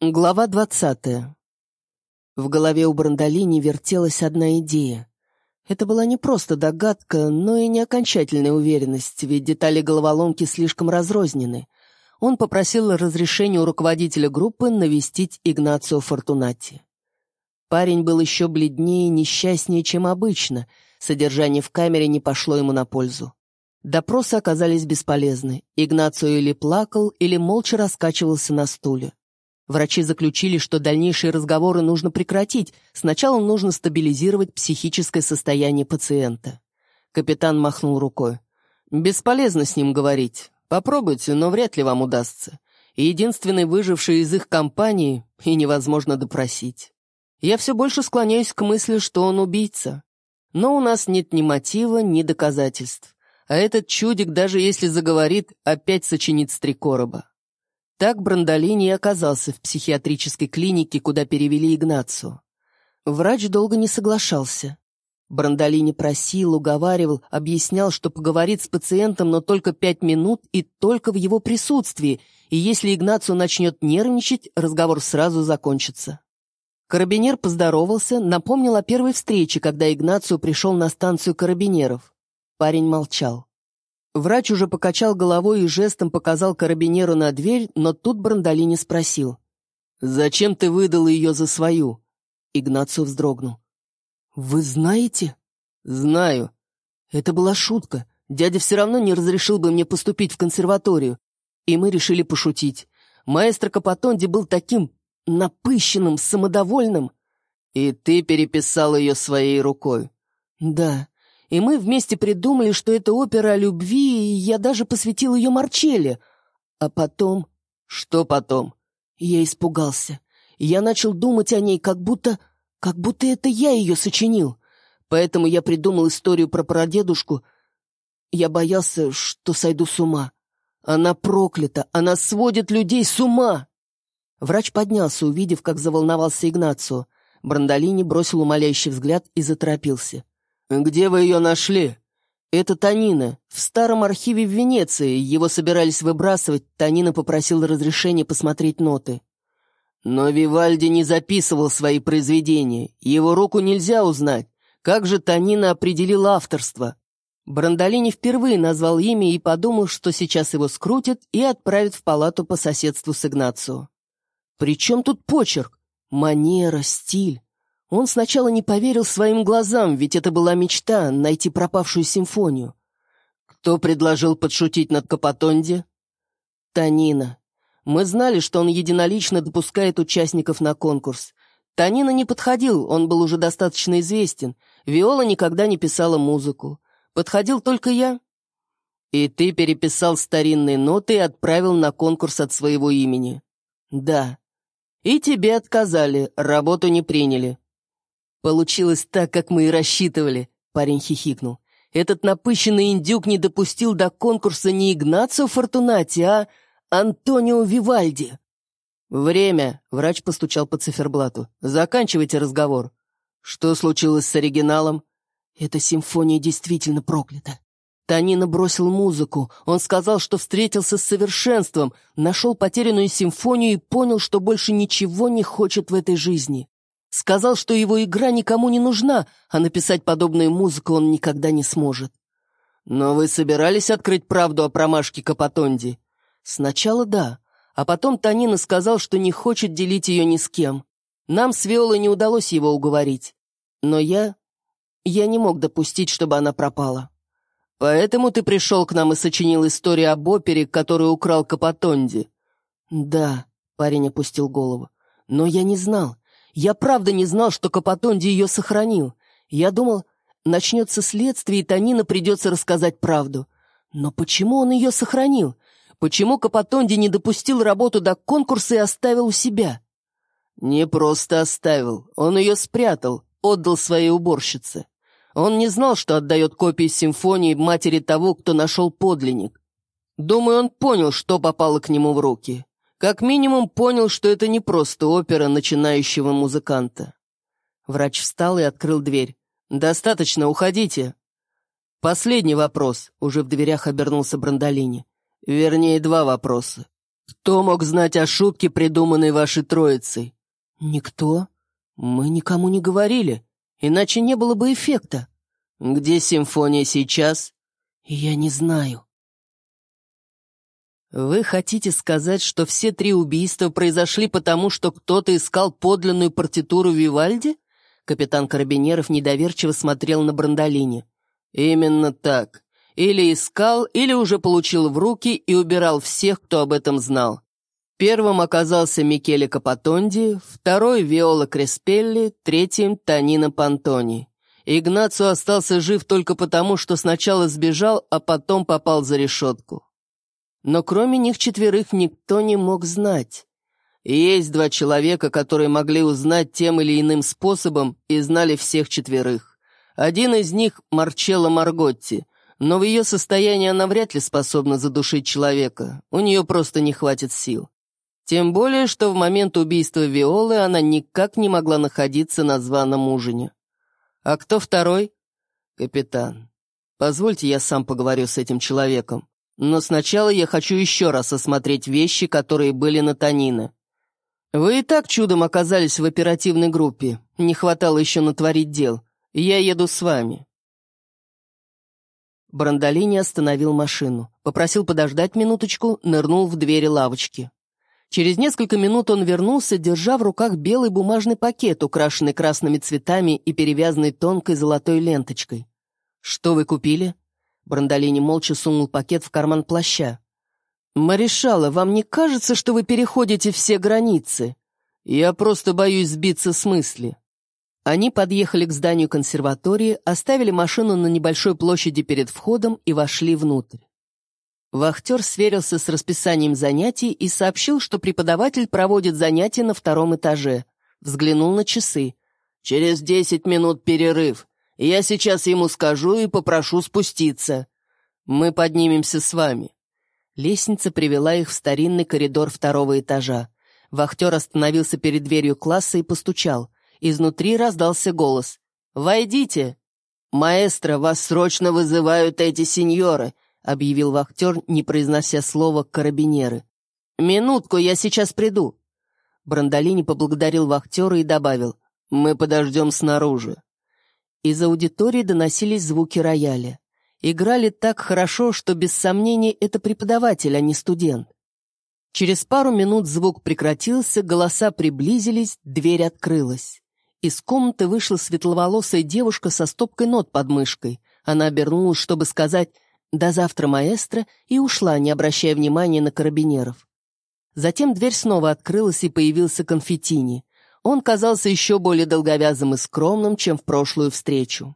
Глава двадцатая. В голове у Брандолини вертелась одна идея. Это была не просто догадка, но и не окончательная уверенность, ведь детали головоломки слишком разрознены. Он попросил разрешения у руководителя группы навестить Игнацио Фортунати. Парень был еще бледнее и несчастнее, чем обычно. Содержание в камере не пошло ему на пользу. Допросы оказались бесполезны. Игнацио или плакал, или молча раскачивался на стуле. Врачи заключили, что дальнейшие разговоры нужно прекратить. Сначала нужно стабилизировать психическое состояние пациента. Капитан махнул рукой. «Бесполезно с ним говорить. Попробуйте, но вряд ли вам удастся. Единственный выживший из их компании и невозможно допросить. Я все больше склоняюсь к мысли, что он убийца. Но у нас нет ни мотива, ни доказательств. А этот чудик, даже если заговорит, опять сочинит с три короба. Так Брандолини и оказался в психиатрической клинике, куда перевели Игнацию. Врач долго не соглашался. Брандолини просил, уговаривал, объяснял, что поговорит с пациентом, но только пять минут и только в его присутствии, и если Игнацию начнет нервничать, разговор сразу закончится. Карабинер поздоровался, напомнил о первой встрече, когда Игнацию пришел на станцию карабинеров. Парень молчал. Врач уже покачал головой и жестом показал карабинеру на дверь, но тут Брандолини спросил. «Зачем ты выдал ее за свою?» Игнацио вздрогнул. «Вы знаете?» «Знаю. Это была шутка. Дядя все равно не разрешил бы мне поступить в консерваторию. И мы решили пошутить. Маэстро Капотонди был таким напыщенным, самодовольным. И ты переписал ее своей рукой?» «Да и мы вместе придумали, что это опера о любви, и я даже посвятил ее Марчелле. А потом... Что потом? Я испугался. Я начал думать о ней, как будто... как будто это я ее сочинил. Поэтому я придумал историю про прадедушку. Я боялся, что сойду с ума. Она проклята, она сводит людей с ума. Врач поднялся, увидев, как заволновался Игнацио. Брандолини бросил умоляющий взгляд и заторопился. «Где вы ее нашли?» «Это Танина. В старом архиве в Венеции. Его собирались выбрасывать. Танина попросила разрешения посмотреть ноты». «Но Вивальди не записывал свои произведения. Его руку нельзя узнать. Как же Танина определил авторство?» Брандолини впервые назвал имя и подумал, что сейчас его скрутят и отправят в палату по соседству с Игнацио. «При чем тут почерк? Манера, стиль. Он сначала не поверил своим глазам, ведь это была мечта — найти пропавшую симфонию. Кто предложил подшутить над Капотонди? Танина. Мы знали, что он единолично допускает участников на конкурс. Танина не подходил, он был уже достаточно известен. Виола никогда не писала музыку. Подходил только я. И ты переписал старинные ноты и отправил на конкурс от своего имени. Да. И тебе отказали, работу не приняли. «Получилось так, как мы и рассчитывали», — парень хихикнул. «Этот напыщенный индюк не допустил до конкурса не Игнацио Фортунати, а Антонио Вивальди». «Время», — врач постучал по циферблату. «Заканчивайте разговор». «Что случилось с оригиналом?» «Эта симфония действительно проклята. Танина бросил музыку. Он сказал, что встретился с совершенством, нашел потерянную симфонию и понял, что больше ничего не хочет в этой жизни. Сказал, что его игра никому не нужна, а написать подобную музыку он никогда не сможет. Но вы собирались открыть правду о промашке Капотонди? Сначала да, а потом Танина сказал, что не хочет делить ее ни с кем. Нам с Виолой не удалось его уговорить. Но я... я не мог допустить, чтобы она пропала. Поэтому ты пришел к нам и сочинил историю об опере, которую украл Капотонди? Да, парень опустил голову. Но я не знал. Я правда не знал, что Капотонди ее сохранил. Я думал, начнется следствие, и Танина придется рассказать правду. Но почему он ее сохранил? Почему Капотонди не допустил работу до конкурса и оставил у себя? Не просто оставил, он ее спрятал, отдал своей уборщице. Он не знал, что отдает копии симфонии матери того, кто нашел подлинник. Думаю, он понял, что попало к нему в руки. Как минимум понял, что это не просто опера начинающего музыканта. Врач встал и открыл дверь. «Достаточно, уходите». «Последний вопрос», — уже в дверях обернулся Брандолини. «Вернее, два вопроса. Кто мог знать о шутке, придуманной вашей троицей? Никто. Мы никому не говорили, иначе не было бы эффекта. Где симфония сейчас? Я не знаю. Вы хотите сказать, что все три убийства произошли потому, что кто-то искал подлинную партитуру Вивальди? Капитан Карабинеров недоверчиво смотрел на Брандолини. Именно так. Или искал, или уже получил в руки и убирал всех, кто об этом знал. Первым оказался Микеле Капатонди, второй — Виола Креспелли, третьим — Танина Пантони. Игнацио остался жив только потому, что сначала сбежал, а потом попал за решетку. Но кроме них четверых никто не мог знать. И есть два человека, которые могли узнать тем или иным способом и знали всех четверых. Один из них — Марчелло Марготти, но в ее состоянии она вряд ли способна задушить человека, у нее просто не хватит сил. Тем более, что в момент убийства Виолы она никак не могла находиться на званом ужине. А кто второй? Капитан. Позвольте, я сам поговорю с этим человеком. Но сначала я хочу еще раз осмотреть вещи, которые были на Танина. Вы и так чудом оказались в оперативной группе. Не хватало еще натворить дел. Я еду с вами. Брандолини остановил машину, попросил подождать минуточку, нырнул в двери лавочки. Через несколько минут он вернулся, держа в руках белый бумажный пакет, украшенный красными цветами и перевязанный тонкой золотой ленточкой. «Что вы купили?» Брандолини молча сунул пакет в карман плаща. «Маришала, вам не кажется, что вы переходите все границы? Я просто боюсь сбиться с мысли». Они подъехали к зданию консерватории, оставили машину на небольшой площади перед входом и вошли внутрь. Вахтер сверился с расписанием занятий и сообщил, что преподаватель проводит занятия на втором этаже. Взглянул на часы. «Через десять минут перерыв. Я сейчас ему скажу и попрошу спуститься. Мы поднимемся с вами». Лестница привела их в старинный коридор второго этажа. Вахтер остановился перед дверью класса и постучал. Изнутри раздался голос. «Войдите!» «Маэстро, вас срочно вызывают эти сеньоры», объявил вахтер, не произнося слова «карабинеры». «Минутку, я сейчас приду». Брандолини поблагодарил вахтера и добавил «Мы подождем снаружи». Из аудитории доносились звуки рояля. Играли так хорошо, что без сомнений это преподаватель, а не студент. Через пару минут звук прекратился, голоса приблизились, дверь открылась. Из комнаты вышла светловолосая девушка со стопкой нот под мышкой. Она обернулась, чтобы сказать «До завтра, маэстро», и ушла, не обращая внимания на карабинеров. Затем дверь снова открылась, и появился конфетини. Он казался еще более долговязым и скромным, чем в прошлую встречу.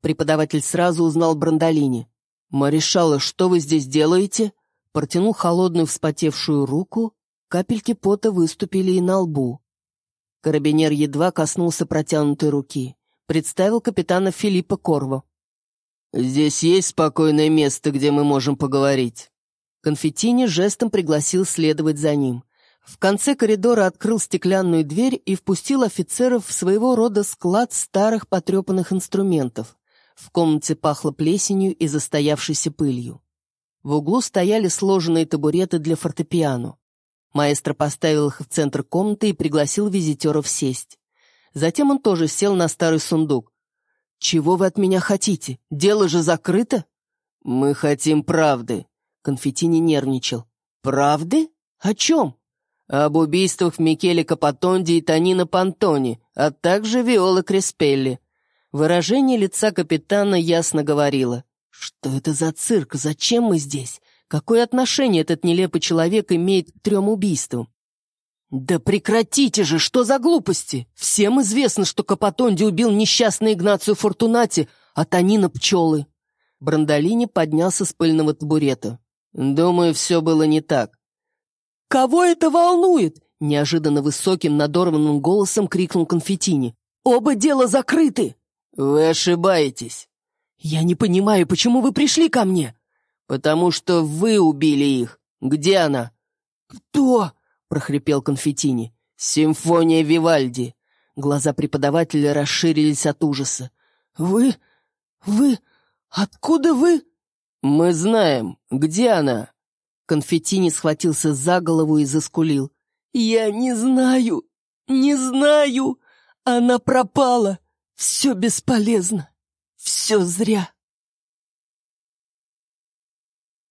Преподаватель сразу узнал Брандолини. «Маришала, что вы здесь делаете?» Протянул холодную вспотевшую руку, капельки пота выступили и на лбу. Карабинер едва коснулся протянутой руки. Представил капитана Филиппа Корво. «Здесь есть спокойное место, где мы можем поговорить». Конфетини жестом пригласил следовать за ним. В конце коридора открыл стеклянную дверь и впустил офицеров в своего рода склад старых потрепанных инструментов. В комнате пахло плесенью и застоявшейся пылью. В углу стояли сложенные табуреты для фортепиано. Маэстро поставил их в центр комнаты и пригласил визитеров сесть. Затем он тоже сел на старый сундук. «Чего вы от меня хотите? Дело же закрыто?» «Мы хотим правды», — Конфетини нервничал. «Правды? О чем?» Об убийствах Микеле Капатонди и Танина Пантони, а также Виола Креспелли. Выражение лица капитана ясно говорило. «Что это за цирк? Зачем мы здесь? Какое отношение этот нелепый человек имеет к трем убийствам?» «Да прекратите же! Что за глупости? Всем известно, что Капатонди убил несчастный Игнацию Фортунати, а Танина — пчелы». Брандолини поднялся с пыльного табурета. «Думаю, все было не так. «Кого это волнует?» — неожиданно высоким надорванным голосом крикнул Конфетини. «Оба дела закрыты!» «Вы ошибаетесь!» «Я не понимаю, почему вы пришли ко мне?» «Потому что вы убили их. Где она?» «Кто?» — прохрипел Конфетини. «Симфония Вивальди». Глаза преподавателя расширились от ужаса. «Вы... вы... откуда вы?» «Мы знаем. Где она?» Конфеттини схватился за голову и заскулил. «Я не знаю! Не знаю! Она пропала! Все бесполезно! Все зря!»